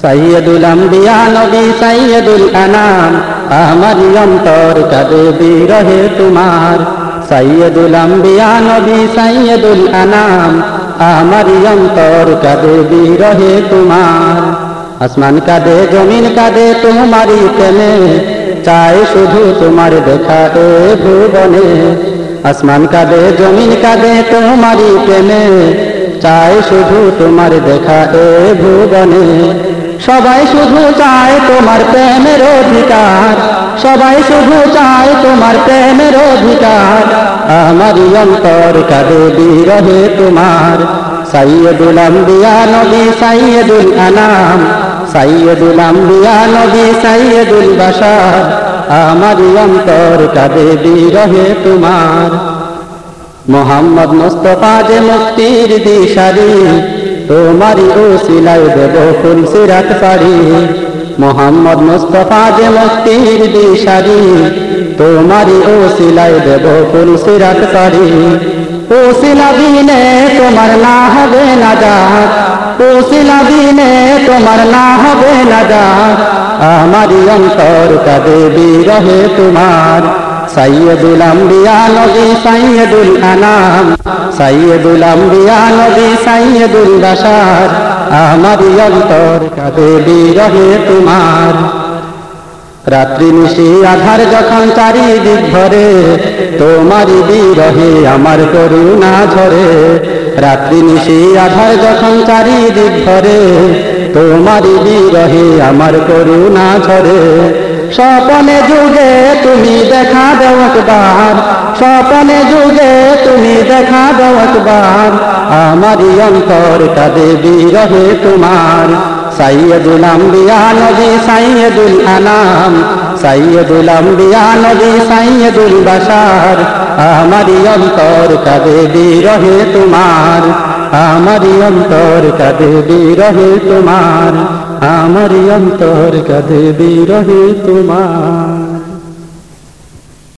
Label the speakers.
Speaker 1: সাইয়দুল আম্বিয়া নবী সাইয়দুল আনাম। আমারি অন্তর কাঁদে বিরহে তোমার? সাইয়দুল আম্বিয়া নবী সাইয়দুল আনাম। আমারি অন্তর কাঁদে বিরহে তোমার? আসমান কাঁদে, জমিন কাঁদে তোমারি প্রেমে। চায় শুধু তোমার দেখা এ ভুবনে। আসমান কাঁদে, জমিন কাঁদে তোমারি প্রেমে। চায় শুধু তোমার দেখা এ ভুবনে। সবাই শুধু চায় তোমার প্রেমের অধিকার। সবাই শুধু চায় তোমার প্রেমের অধিকার। আমারই অন্তর কাঁদে বিরহে তোমার। সাইয়দুল আম্বিয়া, নবী সাইয়দুল আনাম। সাইয়দুল আম্বিয়া, নবী সাইয়দুল বাশার। আমারই অন্তর কাঁদে বিরহে তোমার। মোহাম্মদ মুস্তফা যে মুক্তির দিশারি তোমারি ও সিলাই দেব ফুল সিরাত পারি মোহাম্মদ মুস্তফা যে মুক্তির দিশারি তোমারি ও সিলাই দেব ফুল সিরাত পারি ও সিলাবিনে তোমার না হবে না যাক ও সিলাবিনে তোমার না হবে না যাক আমারি অন্তর কাঁদে বিরহে তোমার। সাইয়দুল আম্বিয়া নবী সাইয়দুল আনাম, সাইয়দুল আম্বিয়া নবী সাইয়দুল বাশার আমার অন্তর কাঁদে বিরহে তোমার। রাত্রি নিশি আধার যখন চারিদিক ভরে তোমারি বিরহে আমার করুণা ঝরে। রাত্রি নিশি আধার যখন চারিদিক ভরে তোমারি বিরহে আমার করুণা ঝরে। স্বপনে যুগে তুমি দেখা দাও একবার। স্বপনে যুগে তুমি দেখা দাও একবার। আমারই অন্তর কাঁদে বিরহে তোমার। সাইয়দুল আম্বিয়া নবী, সাইয়দুল আনাম। সাইয়দুল আম্বিয়া নবী, সাইয়দুল বাশার। আমারই অন্তর কাঁদে বিরহে তোমার। আমারই অন্তর কাঁদে বিরহে তোমার। আমারই অন্তর কাঁদে বিরহে তোমার।